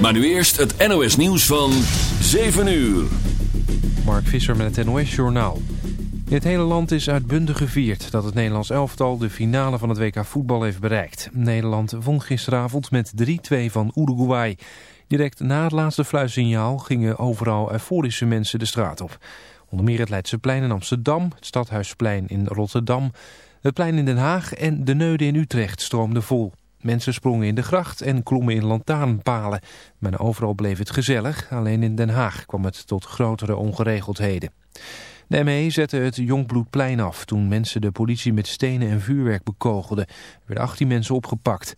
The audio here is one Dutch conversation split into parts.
Maar nu eerst het NOS nieuws van 7 uur. Mark Visser met het NOS Journaal. Het hele land is uitbundig gevierd dat het Nederlands elftal de finale van het WK voetbal heeft bereikt. Nederland won gisteravond met 3-2 van Uruguay. Direct na het laatste fluitsignaal gingen overal euforische mensen de straat op. Onder meer het Leidseplein in Amsterdam, het Stadhuisplein in Rotterdam, het plein in Den Haag en de Neude in Utrecht stroomden vol. Mensen sprongen in de gracht en klommen in lantaarnpalen. Maar overal bleef het gezellig, alleen in Den Haag kwam het tot grotere ongeregeldheden. De ME zette het Jongbloedplein af toen mensen de politie met stenen en vuurwerk bekogelden. Er werden 18 mensen opgepakt.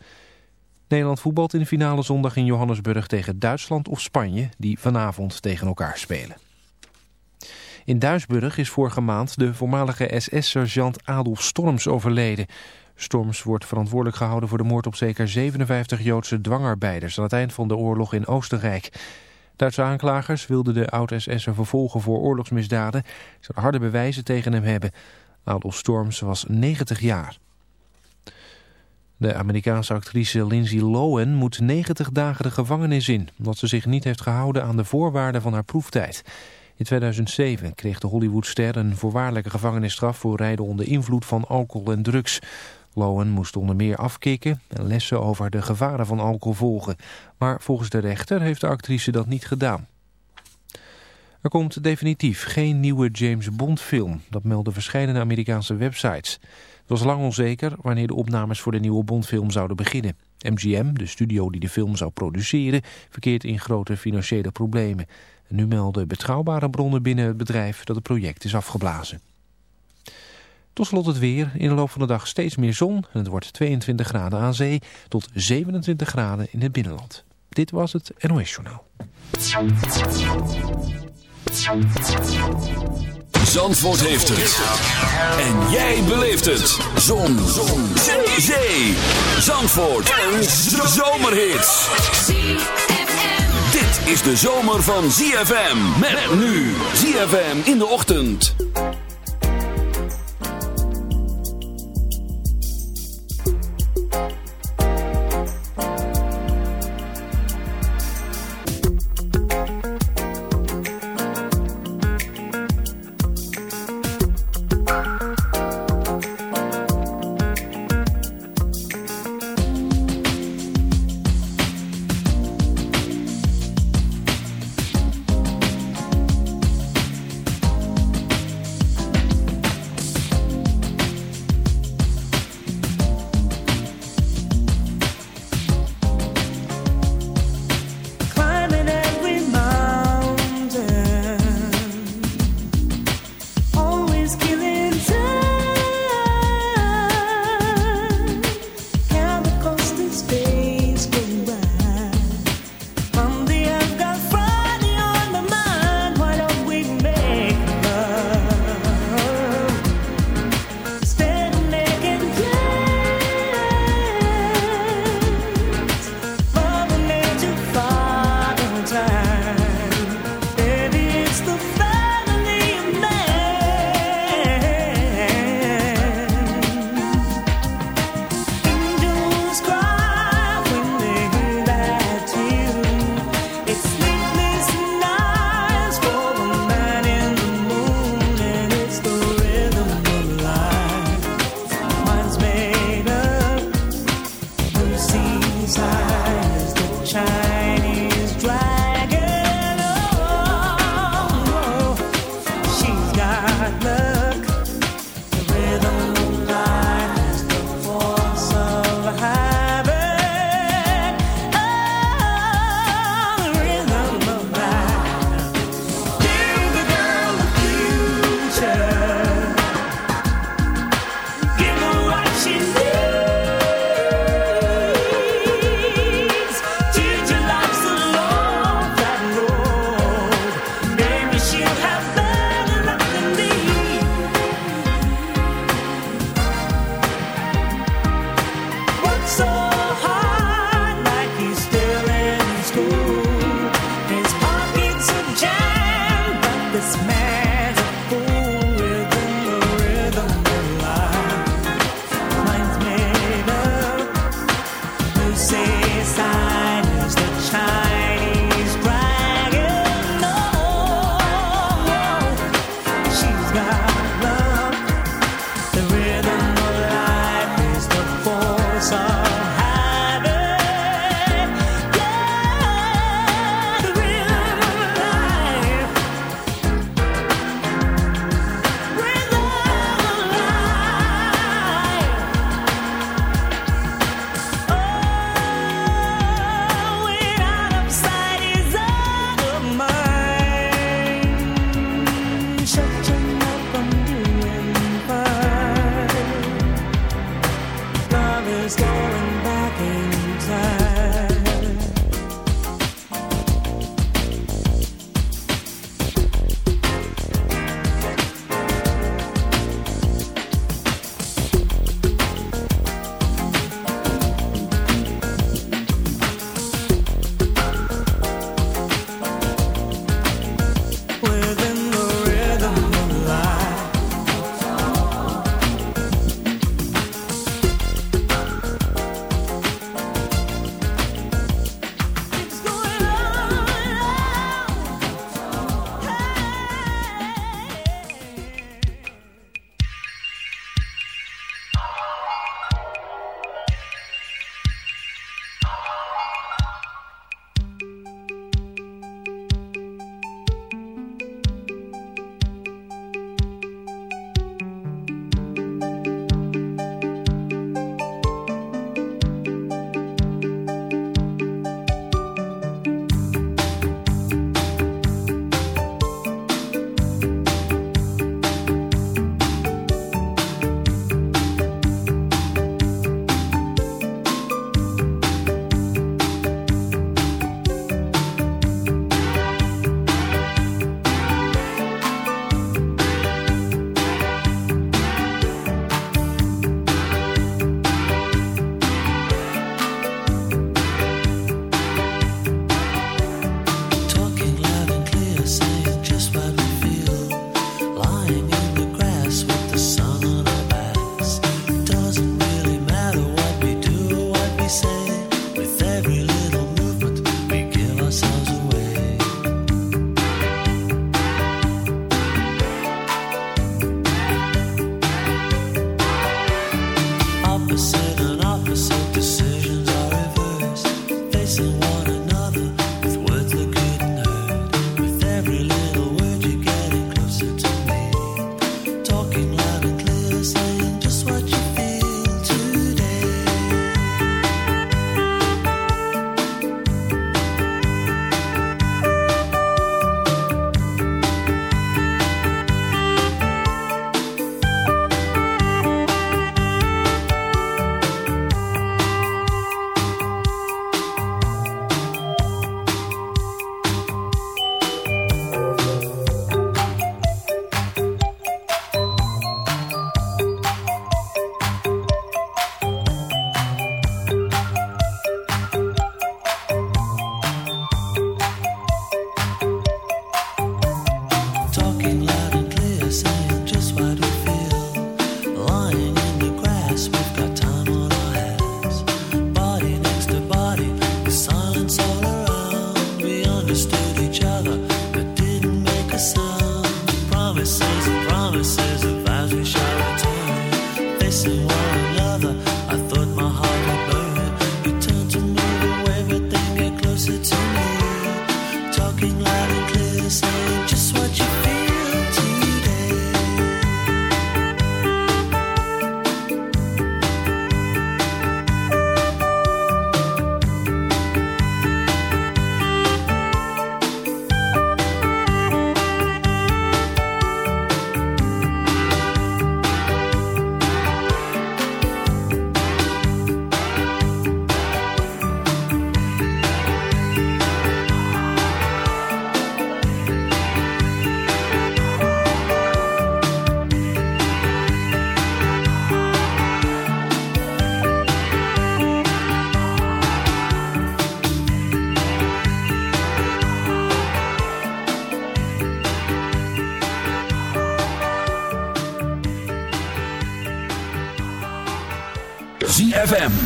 Nederland voetbalt in de finale zondag in Johannesburg tegen Duitsland of Spanje, die vanavond tegen elkaar spelen. In Duisburg is vorige maand de voormalige SS-sergeant Adolf Storms overleden. Storms wordt verantwoordelijk gehouden voor de moord op zeker 57 Joodse dwangarbeiders aan het eind van de oorlog in Oostenrijk. Duitse aanklagers wilden de oud-SS'er vervolgen voor oorlogsmisdaden. Ze harde bewijzen tegen hem hebben. Adolf Storms was 90 jaar. De Amerikaanse actrice Lindsay Lohan moet 90 dagen de gevangenis in... omdat ze zich niet heeft gehouden aan de voorwaarden van haar proeftijd. In 2007 kreeg de Hollywoodster een voorwaardelijke gevangenisstraf... voor rijden onder invloed van alcohol en drugs. Lohan moest onder meer afkicken en lessen over de gevaren van alcohol volgen. Maar volgens de rechter heeft de actrice dat niet gedaan. Er komt definitief geen nieuwe James Bond film. Dat melden verschillende Amerikaanse websites. Het was lang onzeker wanneer de opnames voor de nieuwe Bondfilm zouden beginnen. MGM, de studio die de film zou produceren, verkeert in grote financiële problemen. En nu melden betrouwbare bronnen binnen het bedrijf dat het project is afgeblazen. Tot slot het weer. In de loop van de dag steeds meer zon. En het wordt 22 graden aan zee tot 27 graden in het binnenland. Dit was het NOS Journaal. Zandvoort heeft het. En jij beleeft het. Zon. zon. Zee. Zee. Zandvoort. Een zomerhit. Dit is de zomer van ZFM. Met nu. ZFM in de ochtend.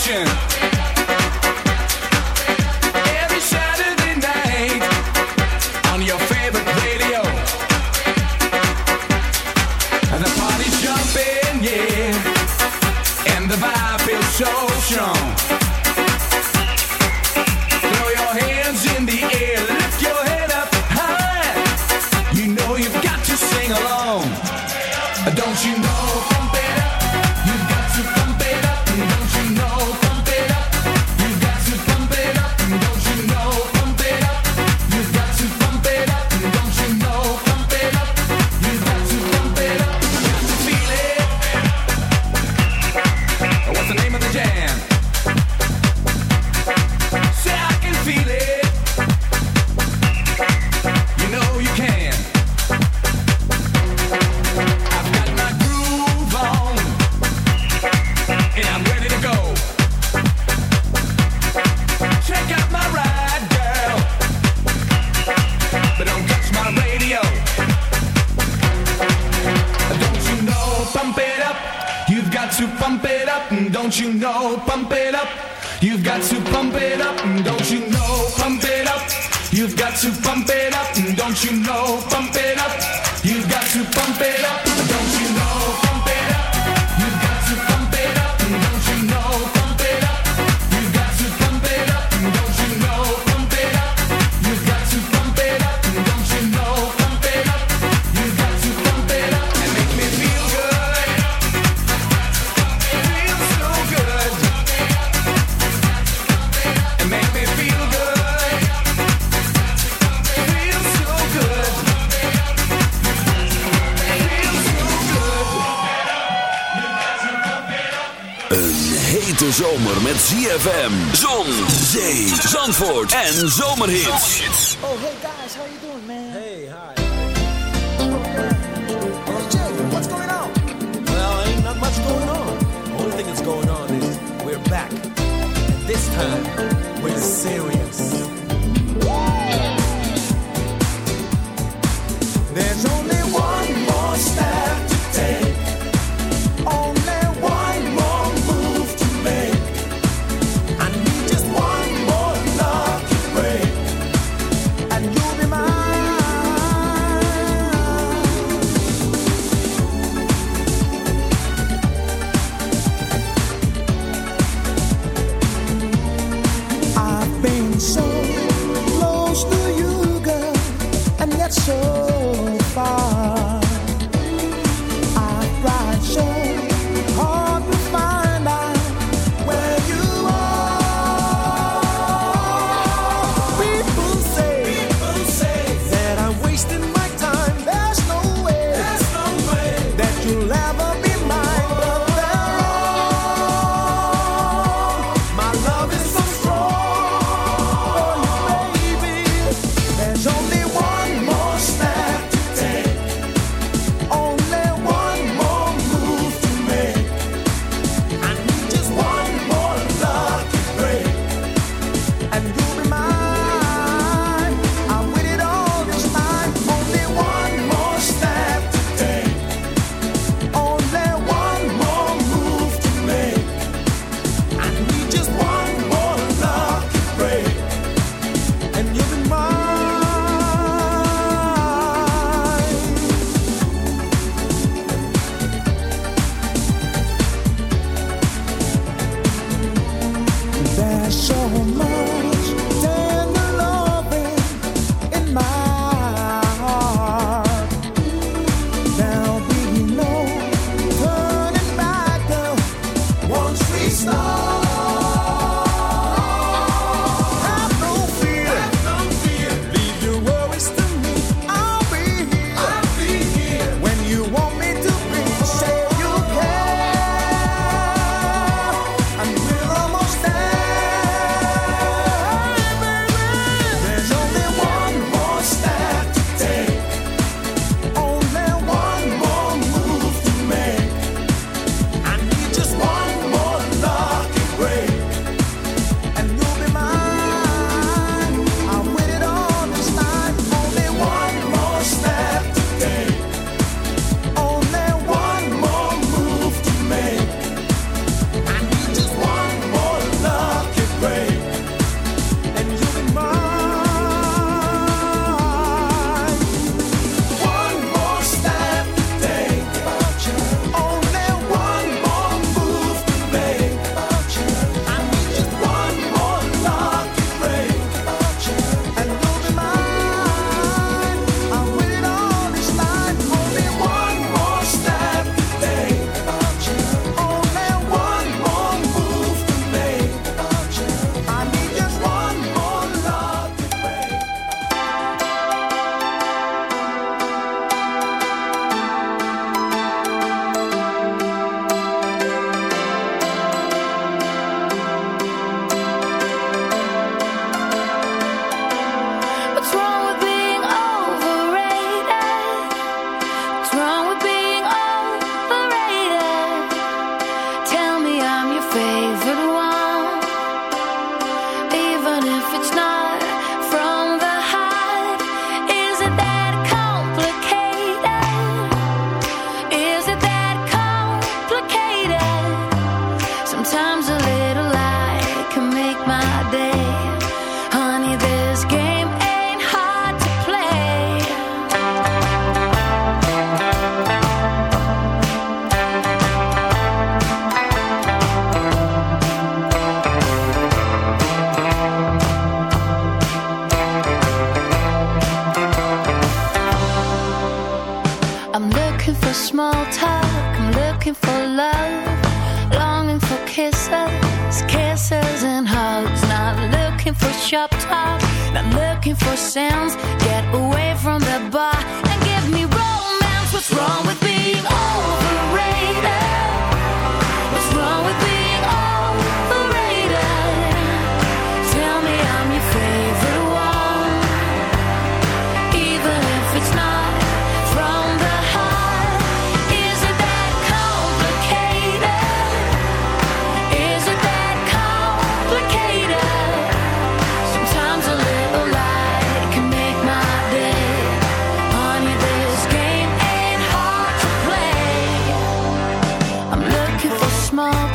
attention. De zomer met ZFM, zon, zee, zandvoort en zomerhits. Oh hey guys, how you doing man? Hey, hi. Oh Jay, what's going on? Well, ain't not much going on. The only thing that's going on is we're back. And this time, we're serious.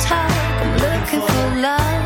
talk. I'm looking for love.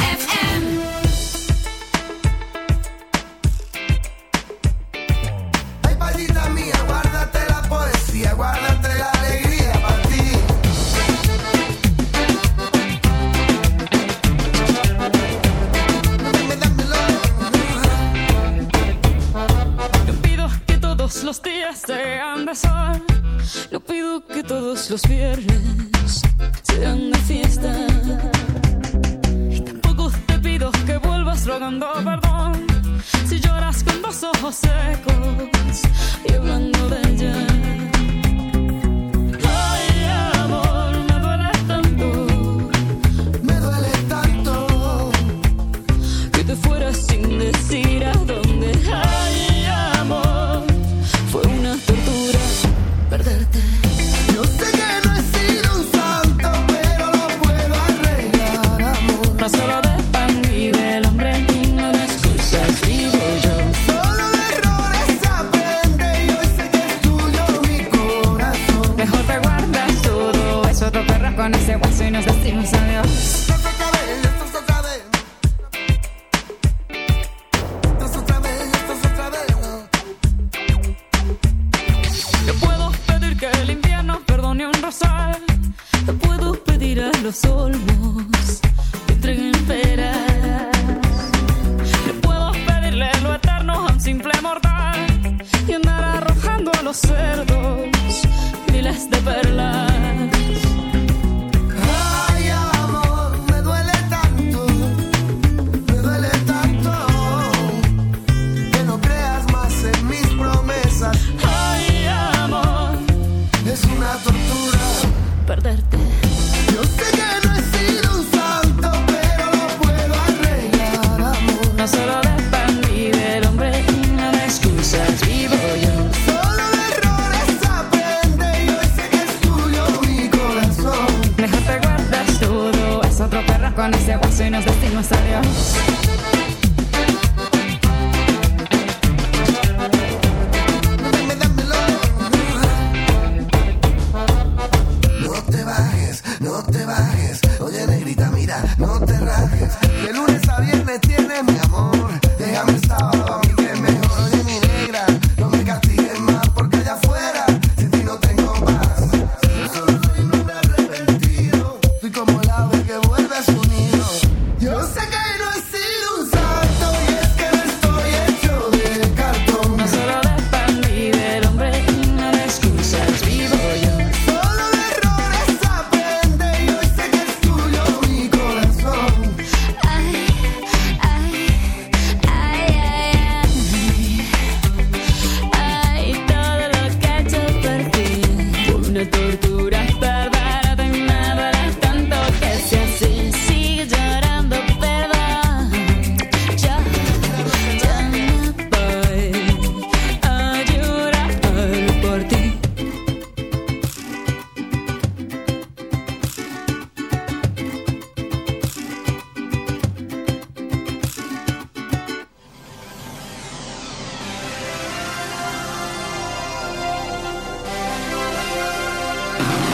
los pierden. Yeah.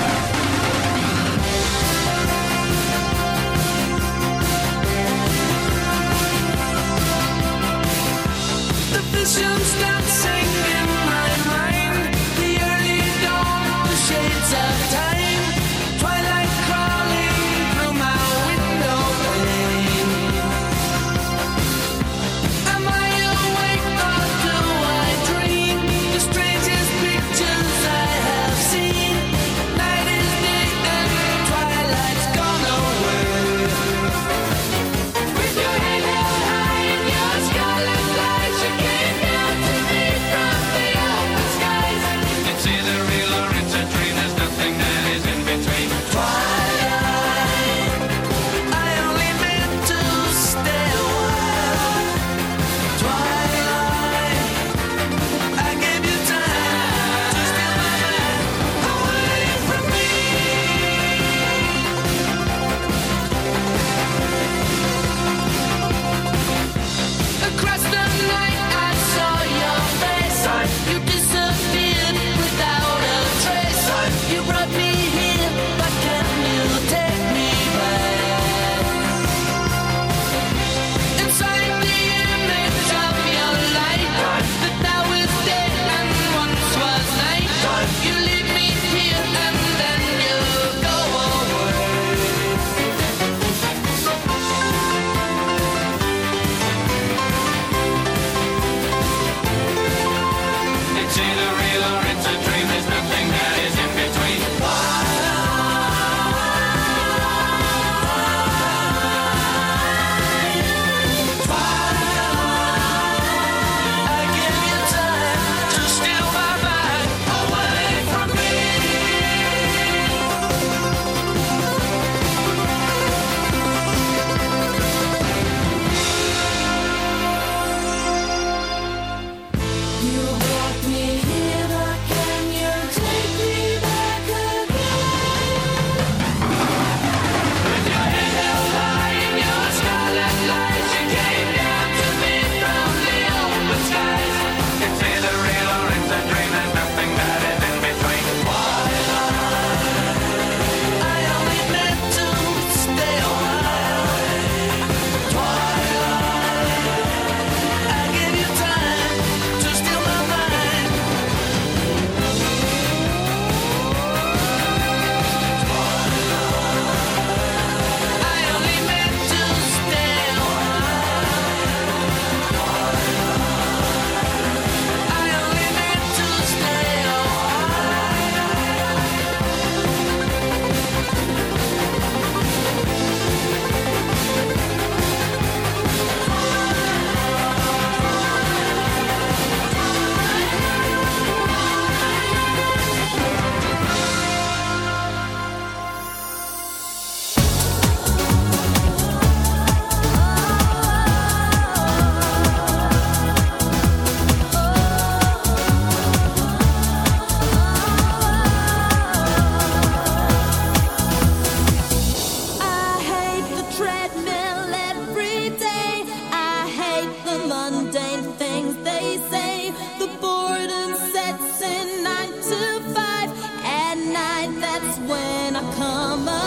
that's when I come up.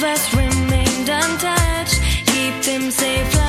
Of us remained untouched. Keep them safe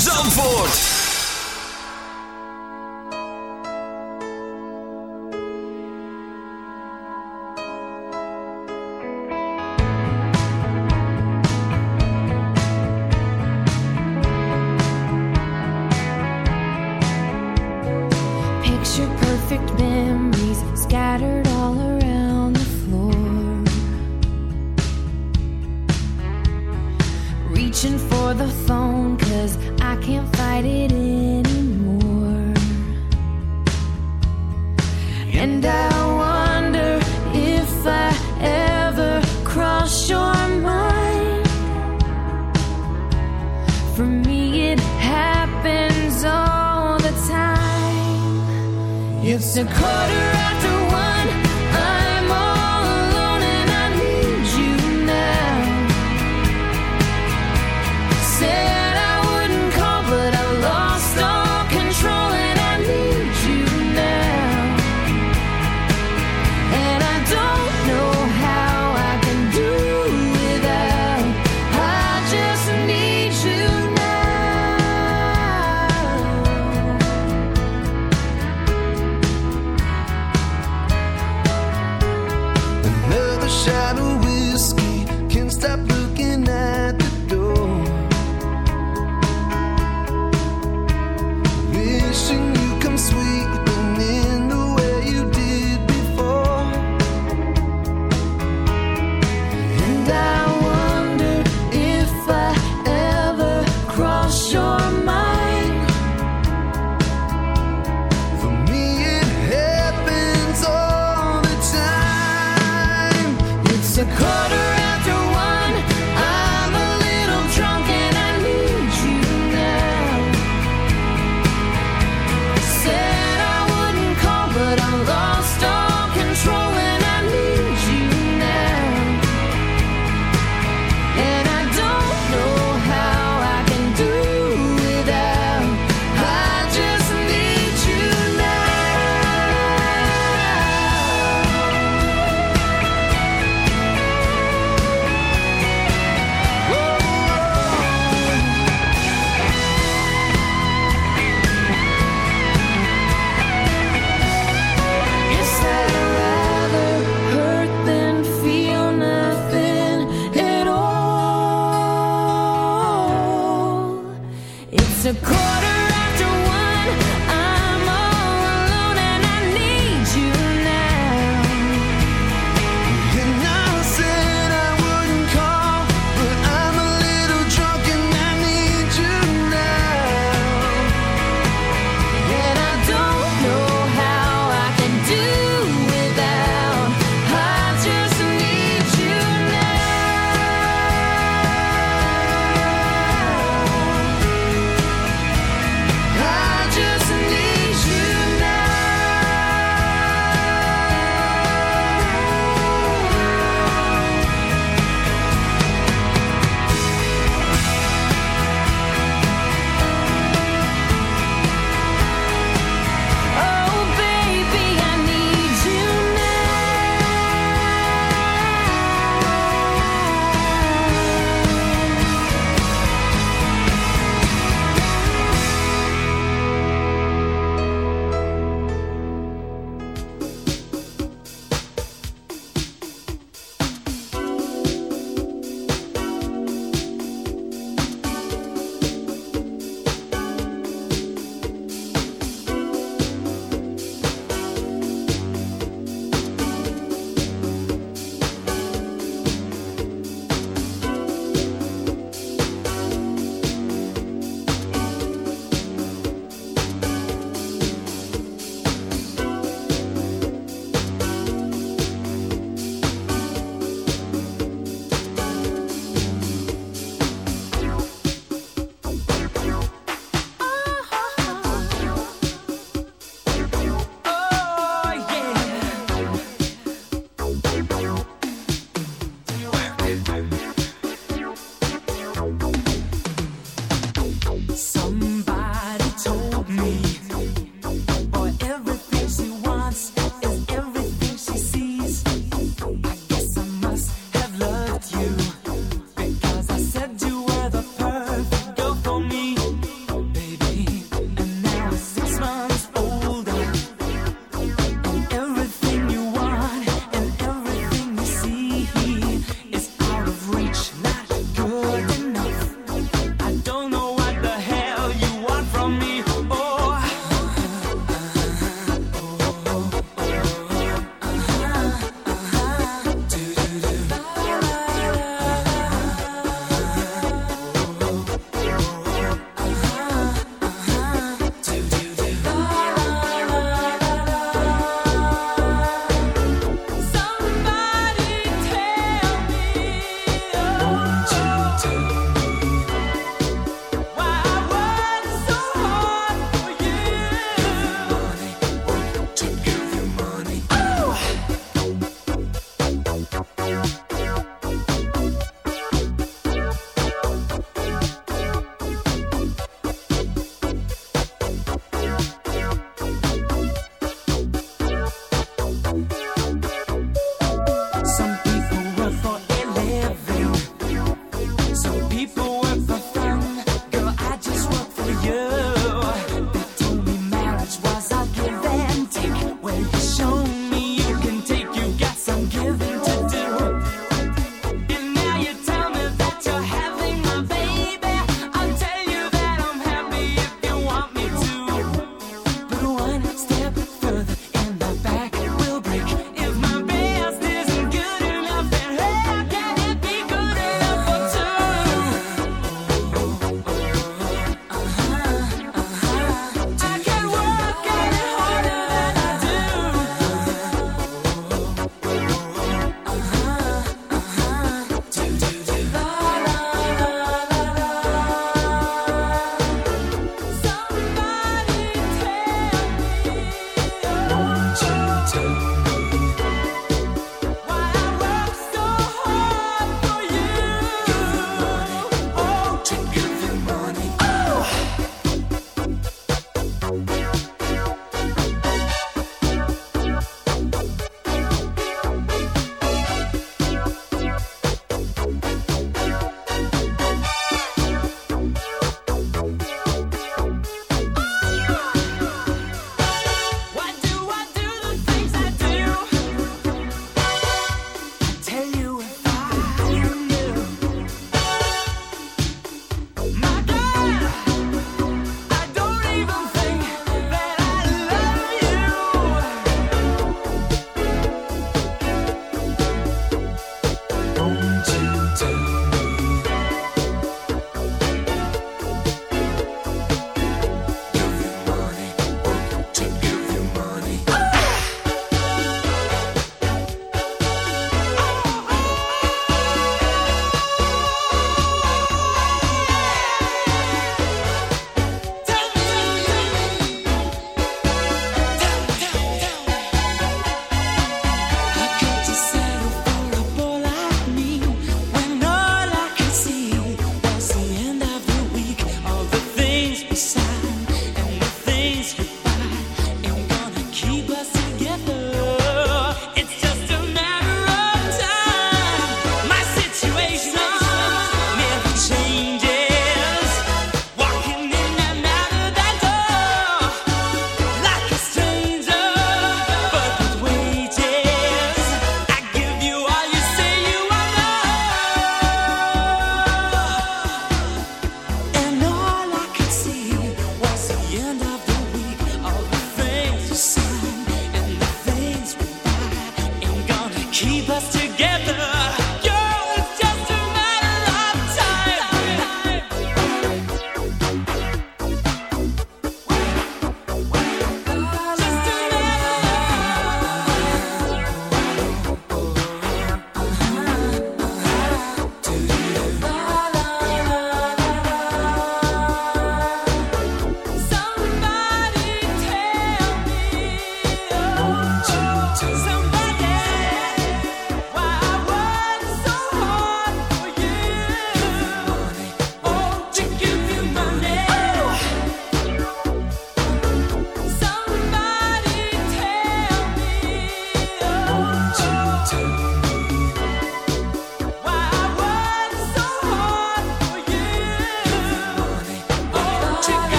ZFM Zandvoort.